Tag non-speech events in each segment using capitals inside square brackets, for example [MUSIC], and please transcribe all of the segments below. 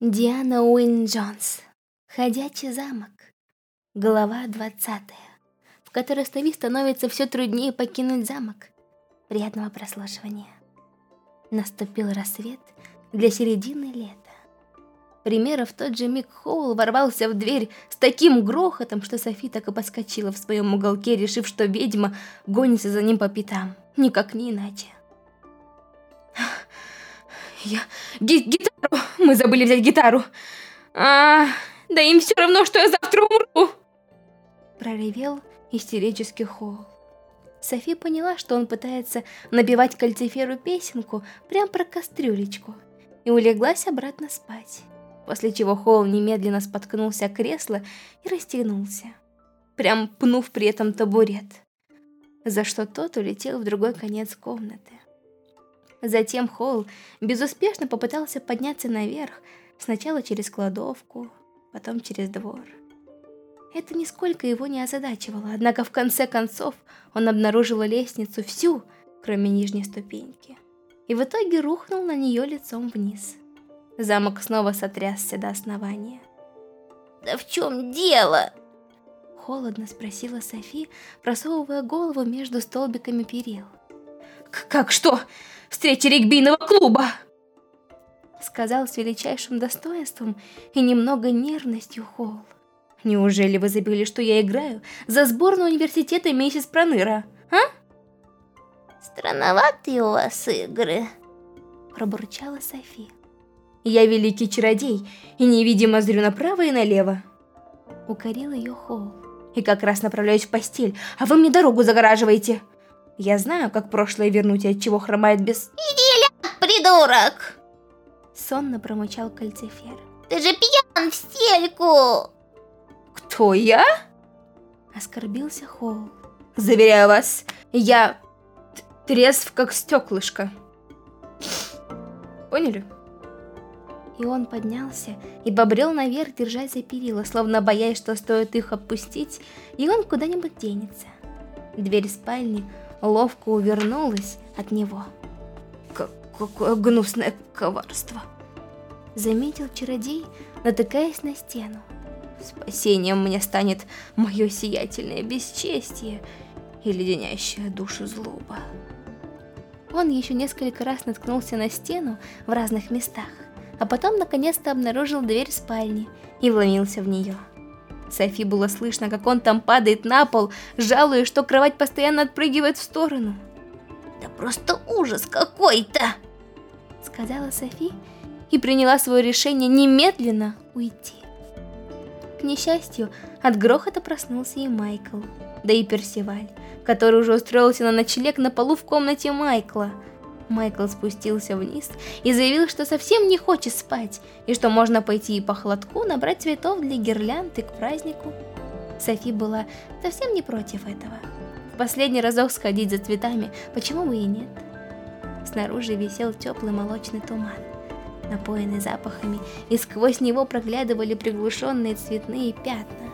Диана Уин Джонс. Ходячий замок. Глава 20, в которой Стави становится все труднее покинуть замок. Приятного прослушивания. Наступил рассвет для середины лета. Примерно в тот же миг Хоул ворвался в дверь с таким грохотом, что Софи так и подскочила в своем уголке, решив, что ведьма гонится за ним по пятам. Никак не иначе. Я... гитару! Мы забыли взять гитару! А, да им все равно, что я завтра умру! Проревел истерический Холл. Софи поняла, что он пытается набивать кальциферу песенку прямо про кастрюлечку, и улеглась обратно спать, после чего Холл немедленно споткнулся о кресло и растянулся, прям пнув при этом табурет, за что тот улетел в другой конец комнаты. Затем Холл безуспешно попытался подняться наверх, сначала через кладовку, потом через двор. Это нисколько его не озадачивало, однако в конце концов он обнаружил лестницу всю, кроме нижней ступеньки, и в итоге рухнул на нее лицом вниз. Замок снова сотрясся до основания. «Да в чем дело?» Холодно спросила Софи, просовывая голову между столбиками перил. «Как что? Встреча регбийного клуба!» Сказал с величайшим достоинством и немного нервностью Холл. «Неужели вы забыли, что я играю за сборную университета миссис Проныра, а?» «Странноватые у вас игры», — пробурчала Софи. «Я великий чародей и невидимо зрю направо и налево», — укорил ее Холл. «И как раз направляюсь в постель, а вы мне дорогу загораживаете!» Я знаю, как прошлое вернуть и от чего хромает без... Иди придурок! Сонно промычал кальцифер. Ты же пьян в стельку! Кто я? Оскорбился Холл. Заверяю вас, я трезв как стеклышко. Поняли? И он поднялся и побрел наверх, держась за перила, словно боясь, что стоит их опустить, и он куда-нибудь денется. Дверь спальни ловко увернулась от него. Как, какое гнусное коварство! Заметил чародей, натыкаясь на стену. Спасением мне станет мое сиятельное бесчестие и леденящая душу злоба. Он еще несколько раз наткнулся на стену в разных местах, а потом наконец-то обнаружил дверь спальни и вломился в нее. Софи было слышно, как он там падает на пол, жалуясь, что кровать постоянно отпрыгивает в сторону. «Да просто ужас какой-то!» Сказала Софи и приняла свое решение немедленно уйти. К несчастью, от грохота проснулся и Майкл, да и Персиваль, который уже устроился на ночлег на полу в комнате Майкла – Майкл спустился вниз и заявил, что совсем не хочет спать, и что можно пойти и по холодку набрать цветов для гирлянды к празднику. Софи была совсем не против этого. В последний разок сходить за цветами, почему бы и нет? Снаружи висел теплый молочный туман, напоенный запахами, и сквозь него проглядывали приглушенные цветные пятна.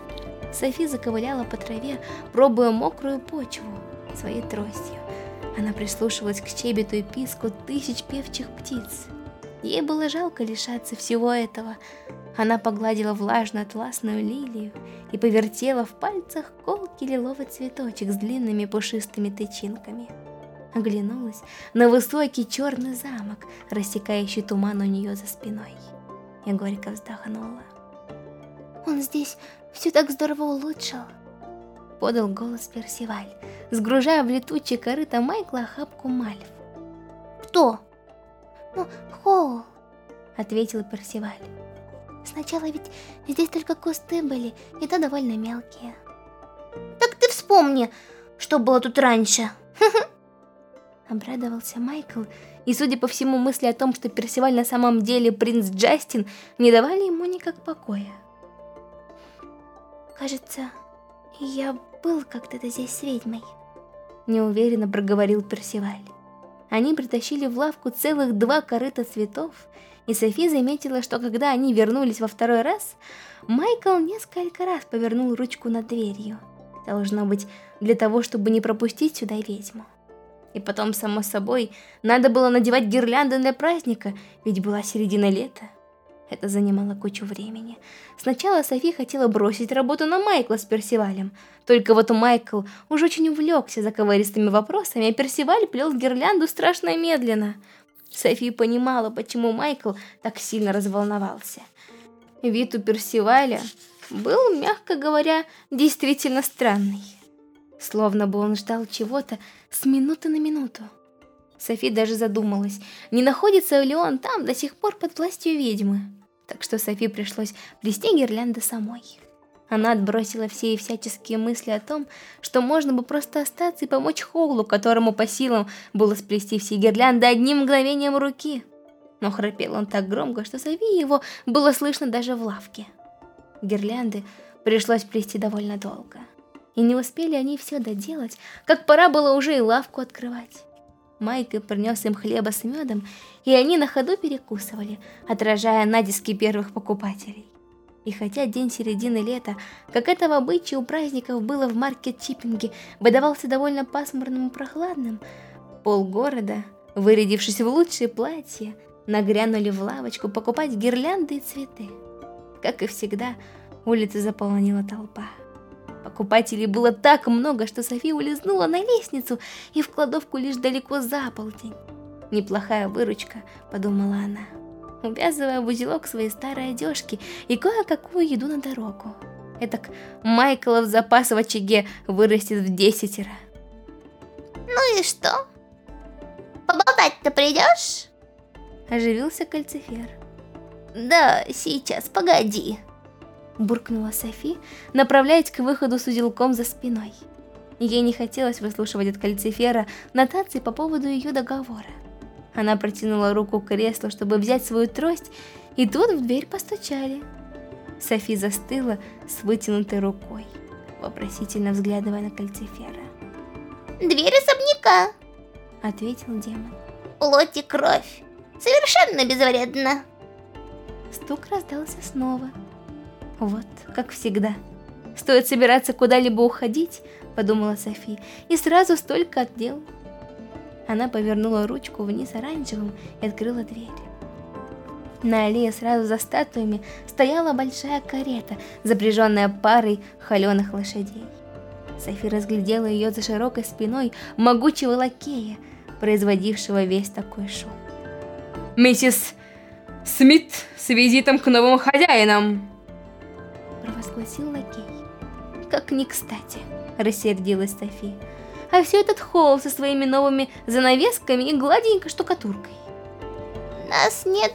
Софи заковыляла по траве, пробуя мокрую почву своей тростью. Она прислушивалась к щебету и писку тысяч певчих птиц. Ей было жалко лишаться всего этого. Она погладила влажную атласную лилию и повертела в пальцах колкий лиловый цветочек с длинными пушистыми тычинками. Оглянулась на высокий черный замок, рассекающий туман у нее за спиной. И горько вздохнула. «Он здесь все так здорово улучшил», — подал голос Персиваль сгружая в летучие корыто Майкла охапку мальв. «Кто?» «Ну, Хоул», — ответил Персиваль. «Сначала ведь здесь только кусты были, и то довольно мелкие». «Так ты вспомни, что было тут раньше!» [LAUGHS] Обрадовался Майкл, и, судя по всему, мысли о том, что Персиваль на самом деле принц Джастин, не давали ему никак покоя. «Кажется, я был когда-то здесь с ведьмой», неуверенно проговорил Персиваль. Они притащили в лавку целых два корыта цветов, и Софи заметила, что когда они вернулись во второй раз, Майкл несколько раз повернул ручку над дверью. Должно быть, для того, чтобы не пропустить сюда ведьму. И потом, само собой, надо было надевать гирлянды для праздника, ведь была середина лета. Это занимало кучу времени. Сначала Софи хотела бросить работу на Майкла с Персивалем. Только вот Майкл уже очень увлекся заковыристыми вопросами, а Персиваль плел гирлянду страшно медленно. Софи понимала, почему Майкл так сильно разволновался. Вид у Персиваля был, мягко говоря, действительно странный. Словно бы он ждал чего-то с минуты на минуту. Софи даже задумалась, не находится ли он там до сих пор под властью ведьмы. Так что Софи пришлось плести гирлянды самой. Она отбросила все и всяческие мысли о том, что можно бы просто остаться и помочь Хоулу, которому по силам было сплести все гирлянды одним мгновением руки. Но храпел он так громко, что Софи его было слышно даже в лавке. Гирлянды пришлось плести довольно долго. И не успели они все доделать, как пора было уже и лавку открывать. Майка принес им хлеба с медом, и они на ходу перекусывали, отражая натиски первых покупателей. И хотя день середины лета, как это в обычае у праздников было в маркет-чиппинге, выдавался довольно пасмурным и прохладным, полгорода, вырядившись в лучшие платья, нагрянули в лавочку покупать гирлянды и цветы. Как и всегда, улицы заполнила толпа. Покупателей было так много, что София улизнула на лестницу и в кладовку лишь далеко за полдень. Неплохая выручка, подумала она, увязывая в узелок свои старые одежки и кое-какую еду на дорогу. Этак Майклов запас в очаге вырастет в десятеро. Ну и что? Поболтать-то придешь? Оживился кальцифер. Да, сейчас, погоди буркнула Софи, направляясь к выходу с узелком за спиной. Ей не хотелось выслушивать от кальцифера нотации по поводу ее договора. Она протянула руку к креслу, чтобы взять свою трость, и тут в дверь постучали. Софи застыла с вытянутой рукой, вопросительно взглядывая на кальцифера. «Дверь особняка!» — ответил демон. «Плоть и кровь! Совершенно безвредно!» Стук раздался снова. Вот, как всегда. Стоит собираться куда-либо уходить, подумала Софи, и сразу столько отдел. Она повернула ручку вниз оранжевым и открыла дверь. На аллее сразу за статуями стояла большая карета, запряженная парой холеных лошадей. Софи разглядела ее за широкой спиной могучего лакея, производившего весь такой шум. «Миссис Смит с визитом к новым хозяинам!» Провозгласил лакей. Как не кстати, рассердилась Софи. А все этот холл со своими новыми занавесками и гладенькой штукатуркой. Нас нет...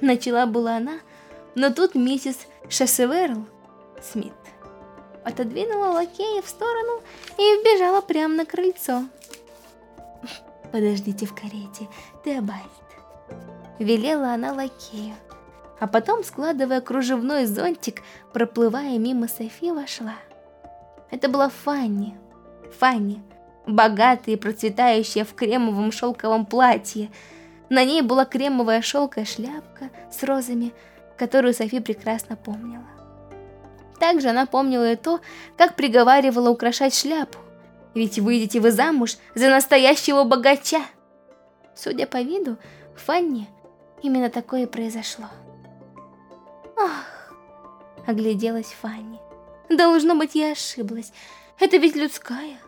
Начала была она, но тут миссис Шассеверл Смит отодвинула лакея в сторону и вбежала прямо на крыльцо. «Подождите в карете, Теобальд», — велела она лакею а потом, складывая кружевной зонтик, проплывая мимо Софи, вошла. Это была Фанни. Фанни, богатая и процветающая в кремовом шелковом платье. На ней была кремовая шелковая шляпка с розами, которую Софи прекрасно помнила. Также она помнила и то, как приговаривала украшать шляпу. Ведь выйдете вы замуж за настоящего богача. Судя по виду, Фанни именно такое и произошло. Ах, огляделась Фанни. Должно быть, я ошиблась. Это ведь людская.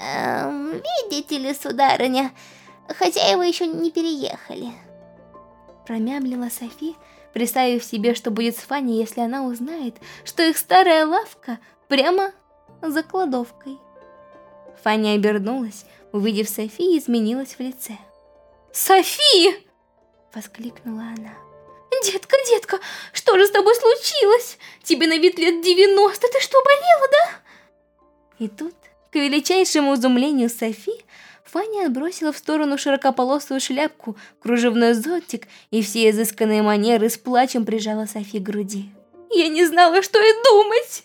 Эм, видите ли, сударыня, хозяева еще не переехали. Промямлила Софи, представив себе, что будет с Фанни, если она узнает, что их старая лавка прямо за кладовкой. Фанни обернулась, увидев Софи, изменилась в лице. «Софи!» — воскликнула она. «Детка, детка, что же с тобой случилось? Тебе на вид лет 90, ты что, болела, да?» И тут, к величайшему изумлению Софи, Фанни отбросила в сторону широкополосую шляпку, кружевной зонтик и все изысканные манеры с плачем прижала Софи к груди. «Я не знала, что и думать!»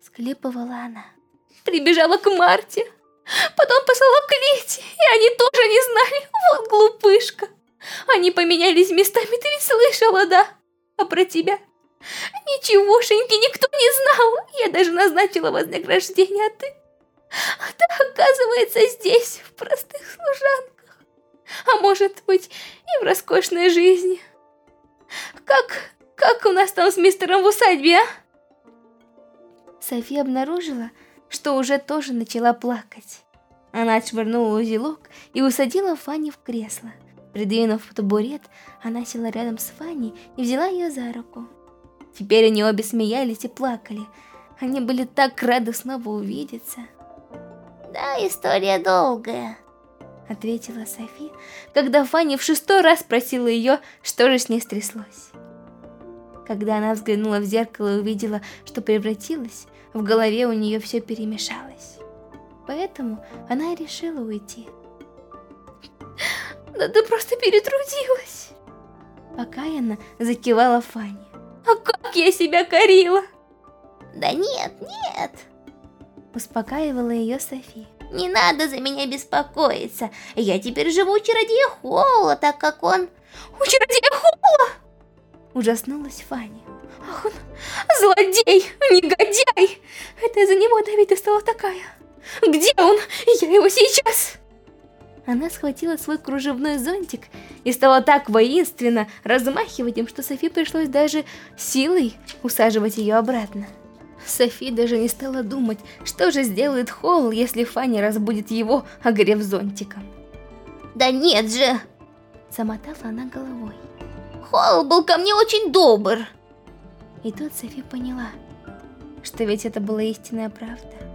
Склепывала она. Прибежала к Марте, потом послала к Лете, и они тоже не знали, вот глупышка. Они поменялись местами, ты ведь слышала, да? А про тебя? Ничегошеньки никто не знал. Я даже назначила вознаграждение, а ты... А ты, оказывается, здесь, в простых служанках. а может быть и в роскошной жизни. Как, как у нас там с мистером в усадьбе, а? София обнаружила, что уже тоже начала плакать. Она отшвырнула узелок и усадила Фанни в кресло. Придвинув табурет, она села рядом с Фанни и взяла ее за руку. Теперь они обе смеялись и плакали. Они были так рады снова увидеться. Да, история долгая, ответила Софи, когда Фанни в шестой раз спросила ее, что же с ней стряслось. Когда она взглянула в зеркало и увидела, что превратилась, в голове у нее все перемешалось. Поэтому она и решила уйти. «Да ты просто перетрудилась!» Покаянно закивала Фанни. «А как я себя корила!» «Да нет, нет!» Успокаивала ее Софи. Не надо за меня беспокоиться. Я теперь живу у чародея Холла, так как он... У чародея Холла? Ужаснулась Фанни. Ах он, злодей, негодяй! Это из-за него Давида стала такая. Где он? Я его сейчас... Она схватила свой кружевной зонтик и стала так воинственно размахивать им, что Софи пришлось даже силой усаживать ее обратно. Софи даже не стала думать, что же сделает Холл, если Фанни разбудит его, огрев зонтиком. «Да нет же!» Замотала она головой. «Холл был ко мне очень добр!» И тут Софи поняла, что ведь это была истинная правда.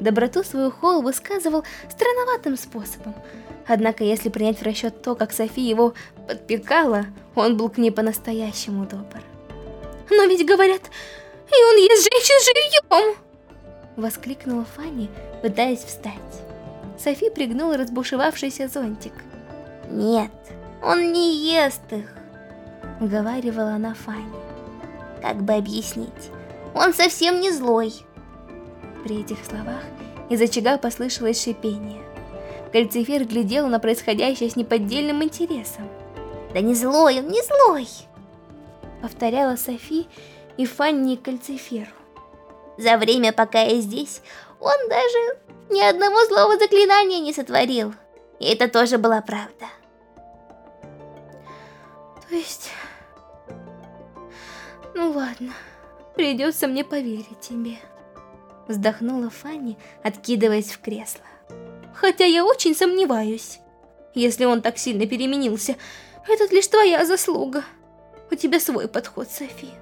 Доброту свою Холл высказывал странноватым способом. Однако, если принять в расчет то, как Софи его подпекала, он был к ней по-настоящему добр. Но ведь говорят, и он ест женщин живьем!» Воскликнула Фанни, пытаясь встать. Софи пригнула разбушевавшийся зонтик. «Нет, он не ест их!» Уговаривала она Фанни. «Как бы объяснить? Он совсем не злой!» При этих словах из очага послышалось шипение. Кальцифер глядел на происходящее с неподдельным интересом. «Да не злой он, не злой!» Повторяла Софи, и Фанни Кальциферу. За время, пока я здесь, он даже ни одного злого заклинания не сотворил. И это тоже была правда. То есть... Ну ладно, придется мне поверить тебе. Вздохнула Фанни, откидываясь в кресло. Хотя я очень сомневаюсь. Если он так сильно переменился, это лишь твоя заслуга. У тебя свой подход, София.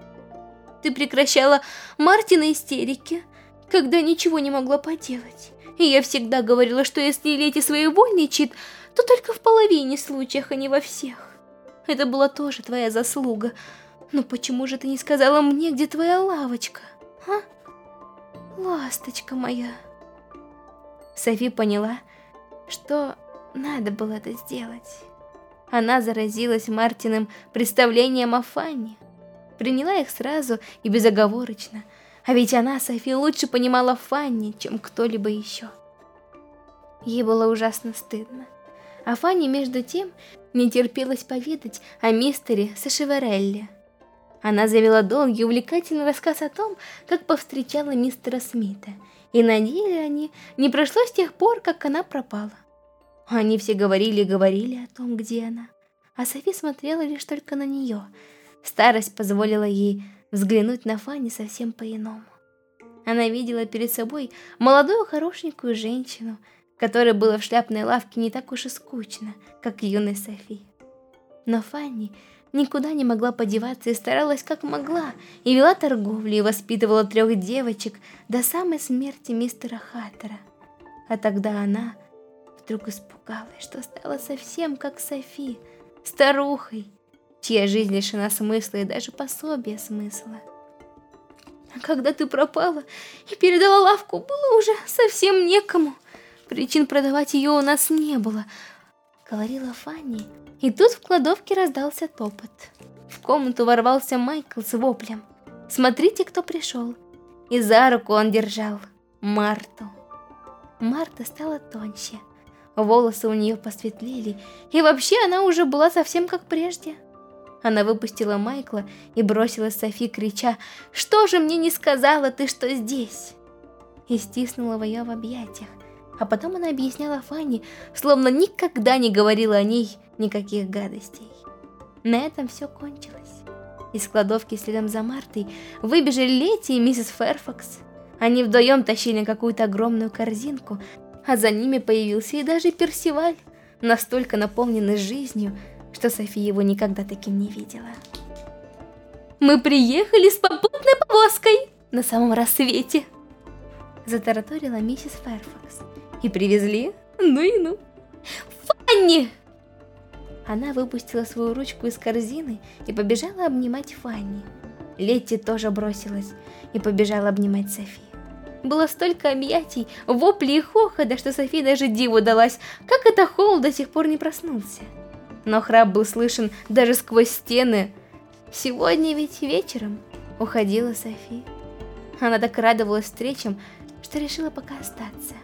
Ты прекращала Мартина истерики, когда ничего не могла поделать. И я всегда говорила, что если Лети своевольничает, то только в половине случаев, а не во всех. Это была тоже твоя заслуга. Но почему же ты не сказала мне, где твоя лавочка, а? Ласточка моя. Софи поняла, что надо было это сделать. Она заразилась Мартиным представлением о Фанне приняла их сразу и безоговорочно. А ведь она, Софи, лучше понимала Фанни, чем кто-либо еще. Ей было ужасно стыдно. А Фанни, между тем, не терпелось поведать о мистере Сашеварелле. Она завела долгий увлекательный рассказ о том, как повстречала мистера Смита, и на деле они не прошло с тех пор, как она пропала. Они все говорили и говорили о том, где она, а Софи смотрела лишь только на нее – Старость позволила ей взглянуть на Фанни совсем по-иному. Она видела перед собой молодую хорошенькую женщину, которой было в шляпной лавке не так уж и скучно, как юной Софи. Но Фанни никуда не могла подеваться и старалась как могла, и вела торговлю, и воспитывала трех девочек до самой смерти мистера Хаттера. А тогда она вдруг испугалась, что стала совсем как Софи, старухой, чья жизнь лишена смысла и даже пособия смысла. А когда ты пропала и передала лавку, было уже совсем некому. Причин продавать ее у нас не было, говорила Фанни. И тут в кладовке раздался топот. В комнату ворвался Майкл с воплем. Смотрите, кто пришел. И за руку он держал Марту. Марта стала тоньше. Волосы у нее посветлели, и вообще она уже была совсем как прежде. Она выпустила Майкла и бросила Софи, крича «Что же мне не сказала ты, что здесь?» И стиснула ее в объятиях, А потом она объясняла Фанни, словно никогда не говорила о ней никаких гадостей. На этом все кончилось. Из кладовки следом за Мартой выбежали Лети и миссис Ферфакс. Они вдвоем тащили какую-то огромную корзинку, а за ними появился и даже Персиваль, настолько наполненный жизнью, что София его никогда таким не видела. «Мы приехали с попутной повозкой на самом рассвете!» Затараторила миссис Ферфакс. «И привезли? Ну и ну!» «Фанни!» Она выпустила свою ручку из корзины и побежала обнимать Фанни. Летти тоже бросилась и побежала обнимать Софи. Было столько объятий, воплей и хохота, что Софи даже диву далась, как это Холл до сих пор не проснулся. Но храп был слышен даже сквозь стены. Сегодня ведь вечером уходила Софи. Она так радовалась встречам, что решила пока остаться.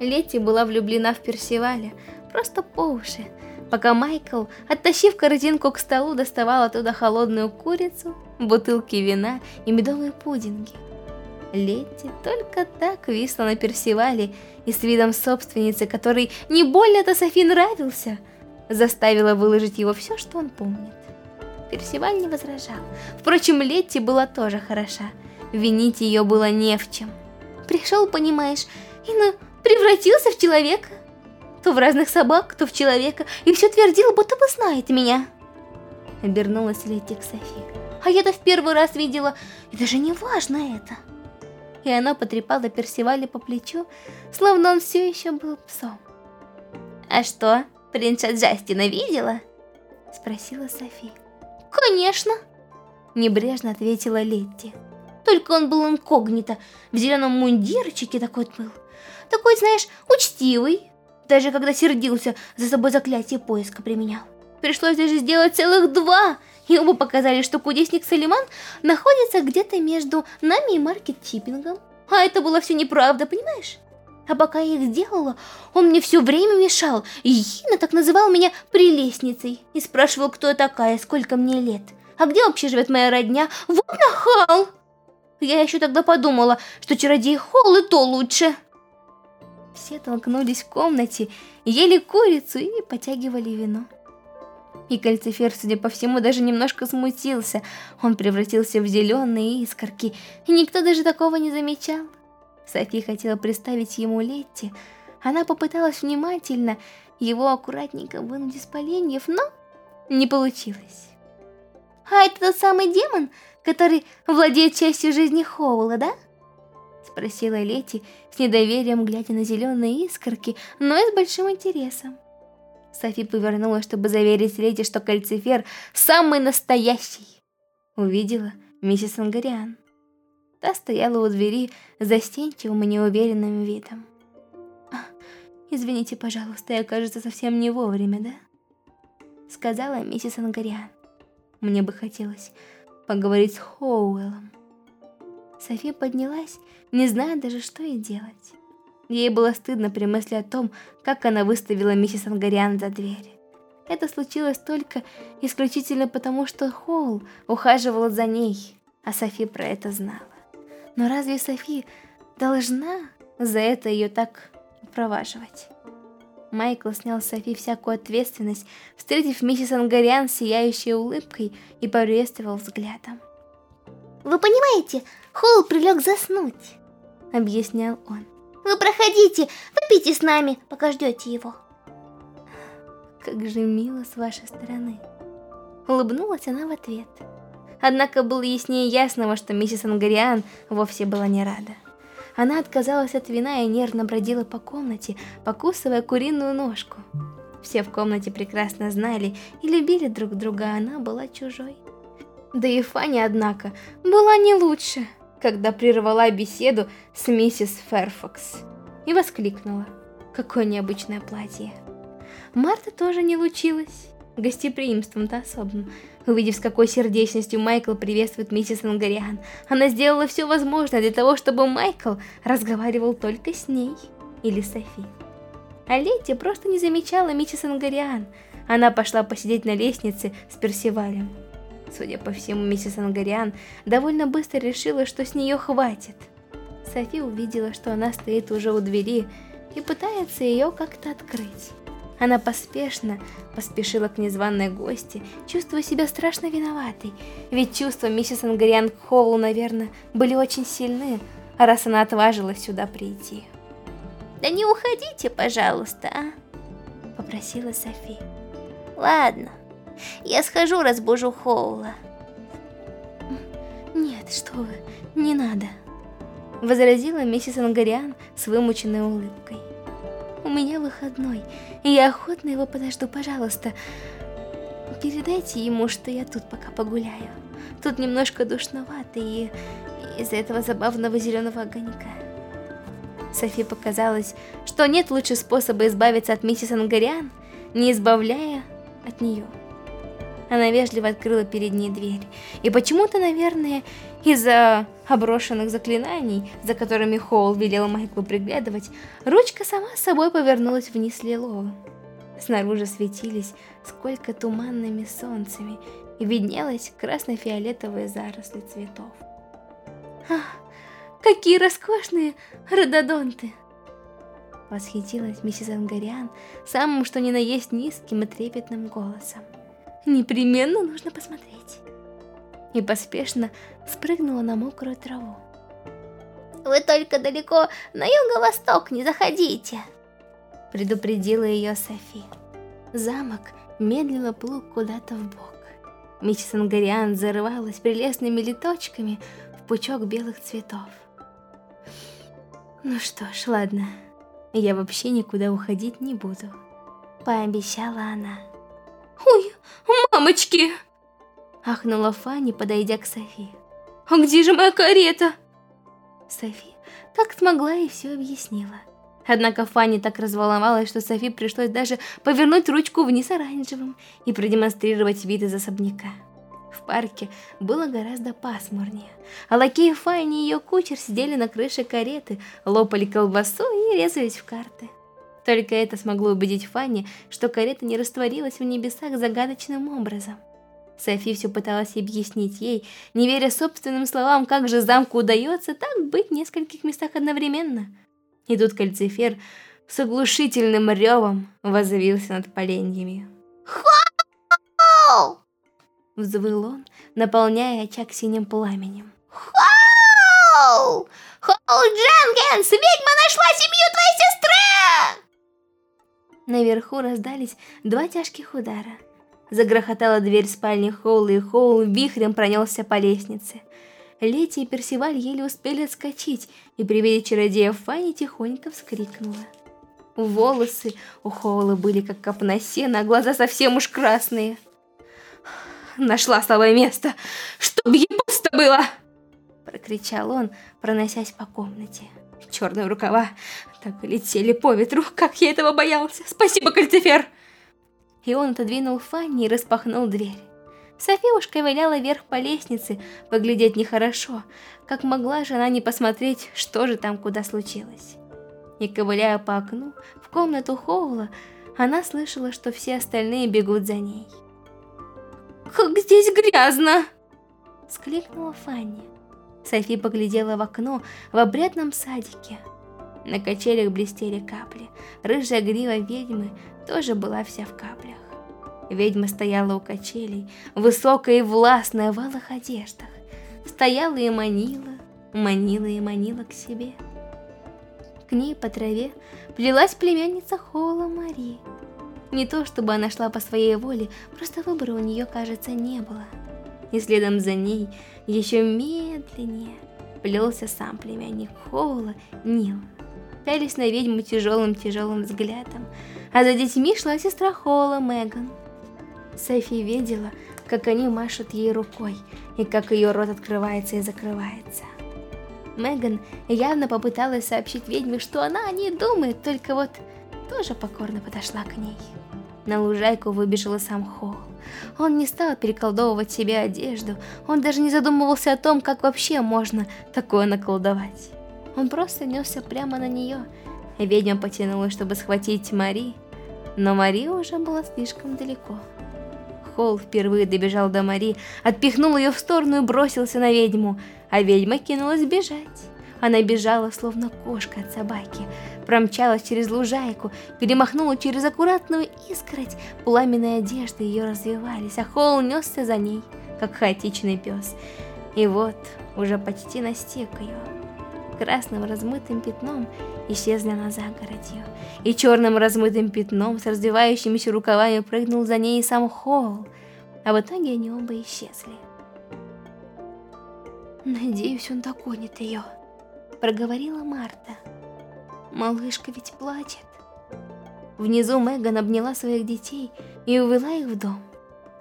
Летти была влюблена в Персиваля, просто по уши, пока Майкл, оттащив корзинку к столу, доставал оттуда холодную курицу, бутылки вина и медовые пудинги. Летти только так висла на Персивале и с видом собственницы, который не больно-то Софи нравился, заставила выложить его все, что он помнит. Персиваль не возражал. Впрочем, Летти была тоже хороша. Винить ее было не в чем. Пришел, понимаешь, и ну, превратился в человека то в разных собак, то в человека, и все твердил, будто бы знает меня. Обернулась Летти к Софи. А я-то в первый раз видела, и даже не важно это. И она потрепала Персиваля по плечу, словно он все еще был псом. «А что, принца Джастина видела?» Спросила Софи. «Конечно!» Небрежно ответила Летти. Только он был инкогнито, в зеленом мундирчике такой был. Такой, знаешь, учтивый, даже когда сердился, за собой заклятие поиска применял. Пришлось даже сделать целых два, и оба показали, что кудесник Салиман находится где-то между нами и маркет-чиппингом. А это было все неправда, понимаешь? А пока я их сделала, он мне все время мешал, и Йина так называл меня прелестницей, и спрашивал, кто я такая, сколько мне лет. А где вообще живет моя родня? Вот нахал! Я еще тогда подумала, что чародей Холл и то лучше. Все толкнулись в комнате, ели курицу и потягивали вино. И кальцифер, судя по всему, даже немножко смутился. Он превратился в зеленые искорки, и никто даже такого не замечал. Софи хотела представить ему Летти. Она попыталась внимательно его аккуратненько вынуть из поленьев, но не получилось. «А это тот самый демон, который владеет частью жизни Хоула, да?» Спросила Лети с недоверием, глядя на зеленые искорки, но и с большим интересом. Софи повернулась, чтобы заверить Лети, что кальцифер самый настоящий. Увидела миссис Ангариан. Та стояла у двери застенчивым и неуверенным видом. «А, «Извините, пожалуйста, я, кажется, совсем не вовремя, да?» Сказала миссис Ангариан. «Мне бы хотелось поговорить с Хоуэллом». София поднялась, не зная даже, что ей делать. Ей было стыдно при мысли о том, как она выставила миссис Ангариан за дверь. Это случилось только исключительно потому, что Холл ухаживал за ней, а Софи про это знала. Но разве Софи должна за это ее так проваживать? Майкл снял с Софи всякую ответственность, встретив миссис Ангариан сияющей улыбкой и приветствовал взглядом. «Вы понимаете, Холл прилег заснуть», — объяснял он. «Вы проходите, выпейте с нами, пока ждете его». «Как же мило с вашей стороны», — улыбнулась она в ответ. Однако было яснее ясного, что миссис Ангариан вовсе была не рада. Она отказалась от вина и нервно бродила по комнате, покусывая куриную ножку. Все в комнате прекрасно знали и любили друг друга, а она была чужой. Да и Фанни, однако, была не лучше когда прервала беседу с миссис Ферфакс и воскликнула. Какое необычное платье. Марта тоже не лучилась, гостеприимством-то особым. Увидев, с какой сердечностью Майкл приветствует миссис Ангариан, она сделала все возможное для того, чтобы Майкл разговаривал только с ней или Софи. А Летти просто не замечала миссис Ангариан. Она пошла посидеть на лестнице с Персивалем. Судя по всему, миссис Ангариан довольно быстро решила, что с нее хватит. Софи увидела, что она стоит уже у двери и пытается ее как-то открыть. Она поспешно поспешила к незваной гости, чувствуя себя страшно виноватой, ведь чувства миссис Ангариан к Холлу, наверное, были очень сильны, раз она отважилась сюда прийти. «Да не уходите, пожалуйста, а?» — попросила Софи. «Ладно, я схожу разбужу Хоула». «Нет, что вы, не надо», — возразила миссис Ангариан с вымученной улыбкой. У меня выходной, и я охотно его подожду, пожалуйста. Передайте ему, что я тут пока погуляю. Тут немножко душновато, и из-за этого забавного зеленого огонька. Софи показалось, что нет лучше способа избавиться от миссис Ангариан, не избавляя от нее. Она вежливо открыла перед ней дверь. И почему-то, наверное, из-за оброшенных заклинаний, за которыми Хоул велел Майклу приглядывать, ручка сама собой повернулась вниз лиловым. Снаружи светились сколько туманными солнцами, и виднелась красно-фиолетовые заросли цветов. «Ах, какие роскошные рододонты!» Восхитилась миссис Ангариан самым что ни на есть низким и трепетным голосом. Непременно нужно посмотреть. И поспешно спрыгнула на мокрую траву. Вы только далеко на юго-восток не заходите. Предупредила ее Софи. Замок медленно плыл куда-то в бок. Миссис Ангариан зарывалась прелестными леточками в пучок белых цветов. Ну что ж, ладно. Я вообще никуда уходить не буду. Пообещала она. Ой, мамочки! Ахнула Фанни, подойдя к Софи. А где же моя карета? Софи как смогла и все объяснила. Однако Фанни так разволновалась, что Софи пришлось даже повернуть ручку вниз оранжевым и продемонстрировать вид из особняка. В парке было гораздо пасмурнее, а лакеи Фанни и ее кучер сидели на крыше кареты, лопали колбасу и резались в карты. Только это смогло убедить Фанни, что карета не растворилась в небесах загадочным образом. Софи все пыталась объяснить ей, не веря собственным словам, как же замку удается так быть в нескольких местах одновременно. И тут кальцифер с оглушительным ревом возвился над поленьями. «Хоу!» Взвыл он, наполняя очаг синим пламенем. «Хоу! Хоу Дженкинс! Ведьма нашла семью твоей сестры!» Наверху раздались два тяжких удара. Загрохотала дверь спальни Хоула, и Хоул вихрем пронесся по лестнице. Лети и Персиваль еле успели отскочить, и при виде чародея Фанни тихонько вскрикнула. Волосы у Хоула были как копна сена, а глаза совсем уж красные. «Нашла слабое место, чтоб ей пусто было!» Прокричал он, проносясь по комнате. Черные рукава так и летели по ветру, как я этого боялся. Спасибо, Кальцифер! И он отодвинул Фанни и распахнул дверь. София уж вверх по лестнице, поглядеть нехорошо, как могла же она не посмотреть, что же там куда случилось. И ковыляя по окну, в комнату Хоула, она слышала, что все остальные бегут за ней. «Как здесь грязно!» — скликнула Фанни. Софи поглядела в окно в обрядном садике. На качелях блестели капли. Рыжая грива ведьмы тоже была вся в каплях. Ведьма стояла у качелей, высокая и властная в алых одеждах. Стояла и манила, манила и манила к себе. К ней по траве плелась племянница Хола Мари. Не то чтобы она шла по своей воле, просто выбора у нее, кажется, не было и следом за ней еще медленнее плелся сам племянник Хоула Нил. Пялись на ведьму тяжелым-тяжелым взглядом, а за детьми шла сестра Хоула Меган. Софи видела, как они машут ей рукой, и как ее рот открывается и закрывается. Меган явно попыталась сообщить ведьме, что она о ней думает, только вот тоже покорно подошла к ней. На лужайку выбежала сам Хоул. Он не стал переколдовывать себе одежду, он даже не задумывался о том, как вообще можно такое наколдовать. Он просто несся прямо на нее. Ведьма потянулась, чтобы схватить Мари, но Мари уже была слишком далеко. Холл впервые добежал до Мари, отпихнул ее в сторону и бросился на ведьму, а ведьма кинулась бежать. Она бежала, словно кошка от собаки, промчалась через лужайку, перемахнула через аккуратную искороть, пламенные одежды ее развивались, а Холл несся за ней, как хаотичный пес. И вот уже почти настиг ее. Красным размытым пятном исчезли она за и черным размытым пятном с развивающимися рукавами прыгнул за ней сам Холл, а в итоге они оба исчезли. «Надеюсь, он догонит ее», — проговорила Марта. «Малышка ведь плачет». Внизу Меган обняла своих детей и увела их в дом.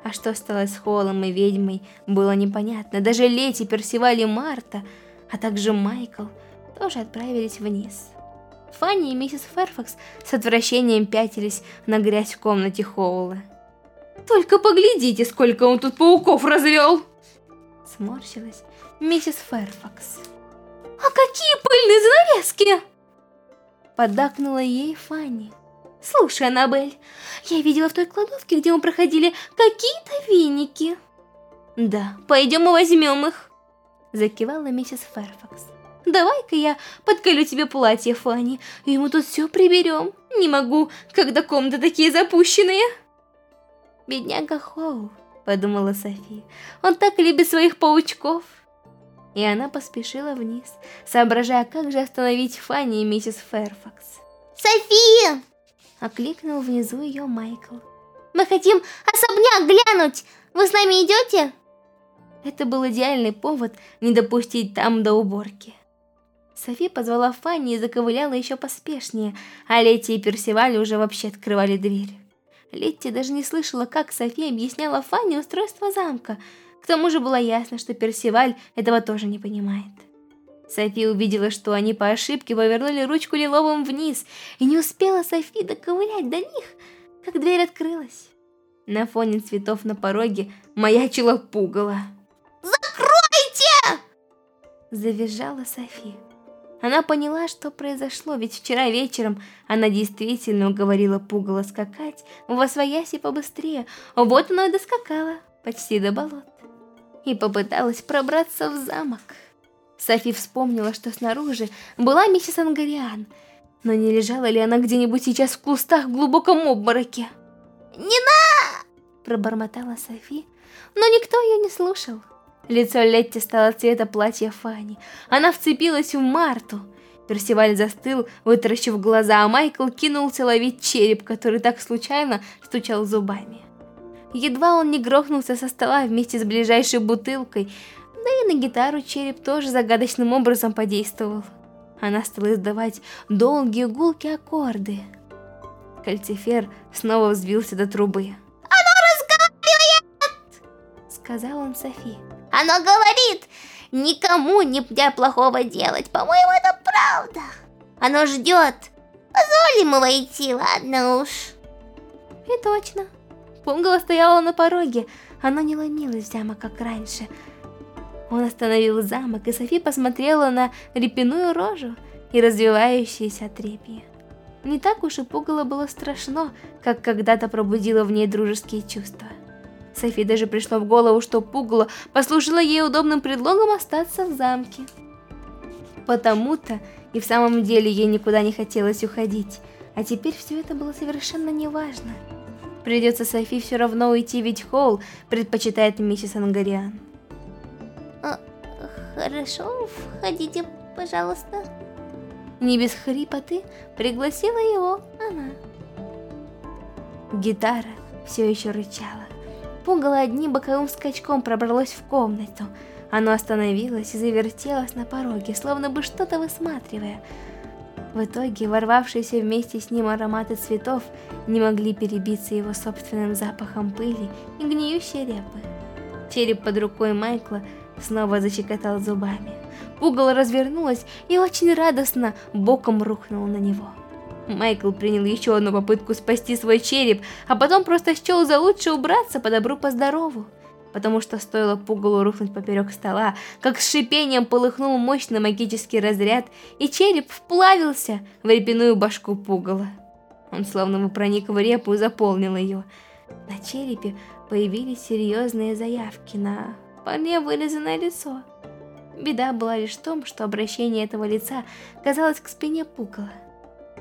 А что стало с Холлом и ведьмой, было непонятно. Даже Лети, Персиваль и Марта, а также Майкл, тоже отправились вниз. Фанни и миссис Ферфакс с отвращением пятились на грязь в комнате Хоула. «Только поглядите, сколько он тут пауков развел!» Сморщилась миссис Ферфакс. «А какие пыльные занавески!» Поддакнула ей Фанни. «Слушай, Аннабель, я видела в той кладовке, где мы проходили, какие-то веники». «Да, пойдем и возьмем их», закивала миссис Ферфакс. «Давай-ка я подколю тебе платье, Фанни, и мы тут все приберем. Не могу, когда комнаты такие запущенные». «Бедняга Хоу», подумала София, «он так любит своих паучков». И она поспешила вниз, соображая, как же остановить Фанни и миссис Ферфакс. «София!» — окликнул внизу ее Майкл. «Мы хотим особняк глянуть! Вы с нами идете?» Это был идеальный повод не допустить там до уборки. Софи позвала Фанни и заковыляла еще поспешнее, а Летти и Персиваль уже вообще открывали дверь. Летти даже не слышала, как Софи объясняла Фанни устройство замка, к тому же было ясно, что Персиваль этого тоже не понимает. Софи увидела, что они по ошибке повернули ручку лиловым вниз, и не успела Софи доковылять до них, как дверь открылась. На фоне цветов на пороге маячила пугало. «Закройте!» Завизжала Софи. Она поняла, что произошло, ведь вчера вечером она действительно уговорила пугало скакать в освояси побыстрее. Вот оно и доскакало, почти до болот и попыталась пробраться в замок. Софи вспомнила, что снаружи была миссис Ангариан, но не лежала ли она где-нибудь сейчас в кустах в глубоком обмороке? «Не на!» – пробормотала Софи, но никто ее не слушал. Лицо Летти стало цвета платья Фани. Она вцепилась в Марту. Персиваль застыл, вытаращив глаза, а Майкл кинулся ловить череп, который так случайно стучал зубами. Едва он не грохнулся со стола вместе с ближайшей бутылкой, да и на гитару череп тоже загадочным образом подействовал. Она стала издавать долгие гулки аккорды. Кальцифер снова взвился до трубы. «Оно разговаривает!» Сказал он Софи. «Оно говорит, никому нельзя плохого делать, по-моему, это правда. Оно ждет. Позволь ему войти, ладно уж». И точно. Пугало стояла на пороге, она не ломилась в замок, как раньше. Он остановил замок, и Софи посмотрела на репяную рожу и развивающиеся отрепья. Не так уж и пугало было страшно, как когда-то пробудило в ней дружеские чувства. Софи даже пришло в голову, что пугало послужило ей удобным предлогом остаться в замке. Потому-то и в самом деле ей никуда не хотелось уходить, а теперь все это было совершенно неважно. Придется Софи все равно уйти, ведь Холл предпочитает миссис Ангариан. А, хорошо, входите, пожалуйста. Не без хрипоты пригласила его она. Гитара все еще рычала. Пугало одним боковым скачком пробралось в комнату. Оно остановилось и завертелось на пороге, словно бы что-то высматривая – в итоге, ворвавшиеся вместе с ним ароматы цветов не могли перебиться его собственным запахом пыли и гниющей репы. Череп под рукой Майкла снова защекотал зубами. Пугало развернулось и очень радостно боком рухнул на него. Майкл принял еще одну попытку спасти свой череп, а потом просто счел за лучше убраться по добру по здорову потому что стоило пугалу рухнуть поперек стола, как с шипением полыхнул мощный магический разряд, и череп вплавился в репяную башку пугала. Он словно бы проник в репу и заполнил ее. На черепе появились серьезные заявки на вполне вылизанное лицо. Беда была лишь в том, что обращение этого лица казалось к спине пугала.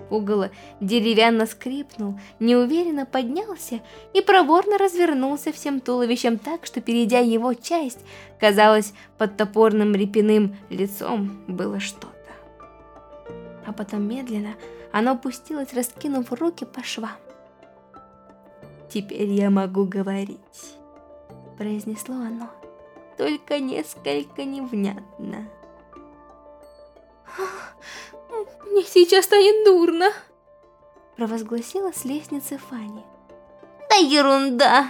Пугало деревянно скрипнул, неуверенно поднялся и проворно развернулся всем туловищем так, что, перейдя его часть, казалось, под топорным репяным лицом было что-то. А потом медленно оно опустилось, раскинув руки по швам. «Теперь я могу говорить», — произнесло оно, только несколько невнятно. Мне сейчас станет дурно, провозгласила с лестницы Фанни. Да ерунда,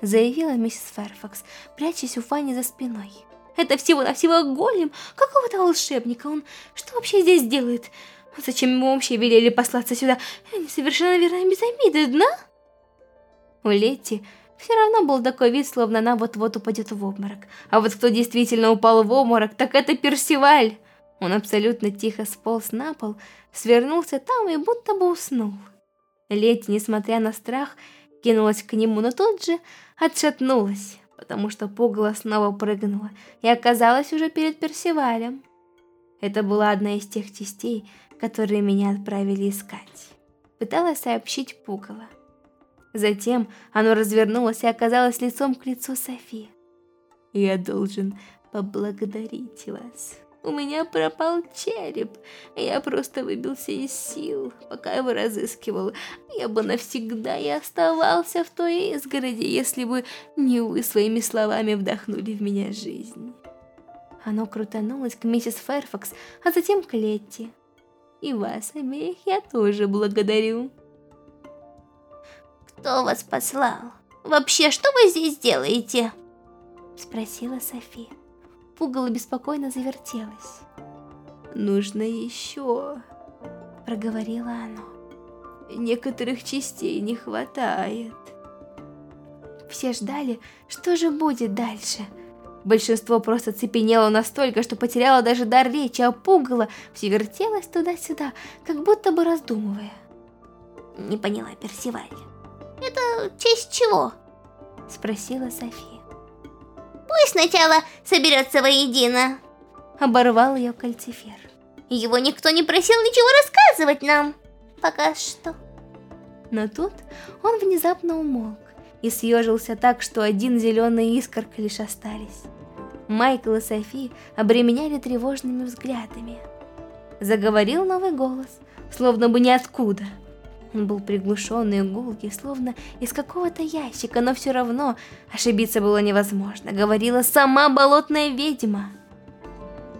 заявила миссис Ферфакс, прячась у Фанни за спиной. Это всего-навсего голем какого-то волшебника. Он что вообще здесь делает? Зачем ему вообще велели послаться сюда? Они совершенно, наверное, без обиды, да? У Летти все равно был такой вид, словно она вот-вот упадет в обморок. А вот кто действительно упал в обморок, так это Персиваль. Он абсолютно тихо сполз на пол, свернулся там и будто бы уснул. Лети, несмотря на страх, кинулась к нему, но тут же отшатнулась, потому что пугало снова прыгнула и оказалась уже перед Персивалем. Это была одна из тех частей, которые меня отправили искать. Пыталась сообщить пугало. Затем оно развернулось и оказалось лицом к лицу Софи. «Я должен поблагодарить вас». У меня пропал череп. Я просто выбился из сил, пока его разыскивал. Я бы навсегда и оставался в той изгороди, если бы не вы своими словами вдохнули в меня жизнь. Оно крутанулось к миссис Ферфакс, а затем к Летти. И вас обеих я тоже благодарю. Кто вас послал? Вообще, что вы здесь делаете? Спросила София пугало беспокойно завертелось. «Нужно еще», — проговорило оно. «Некоторых частей не хватает». Все ждали, что же будет дальше. Большинство просто цепенело настолько, что потеряло даже дар речи, а пугало все вертелось туда-сюда, как будто бы раздумывая. «Не поняла, Персиваль. Это честь чего?» — спросила София. Пусть сначала соберется воедино. Оборвал ее кальцифер. Его никто не просил ничего рассказывать нам. Пока что. Но тут он внезапно умолк и съежился так, что один зеленый искорка лишь остались. Майкл и Софи обременяли тревожными взглядами. Заговорил новый голос, словно бы ниоткуда. Он был приглушенный и гулкий, словно из какого-то ящика, но все равно ошибиться было невозможно. Говорила сама болотная ведьма.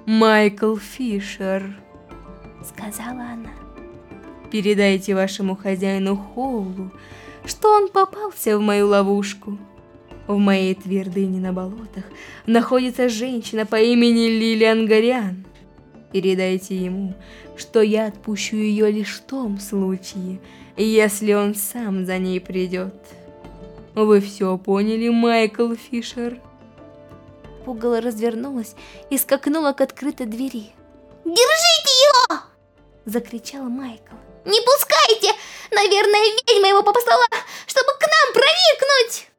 «Майкл Фишер», — сказала она. «Передайте вашему хозяину Холлу, что он попался в мою ловушку. В моей твердыне на болотах находится женщина по имени Лилиан Горян. Передайте ему, что я отпущу ее лишь в том случае, если он сам за ней придет. Вы все поняли, Майкл Фишер? Пугало развернулась и скакнула к открытой двери. «Держите его!» – закричал Майкл. «Не пускайте! Наверное, ведьма его послала, чтобы к нам проникнуть!»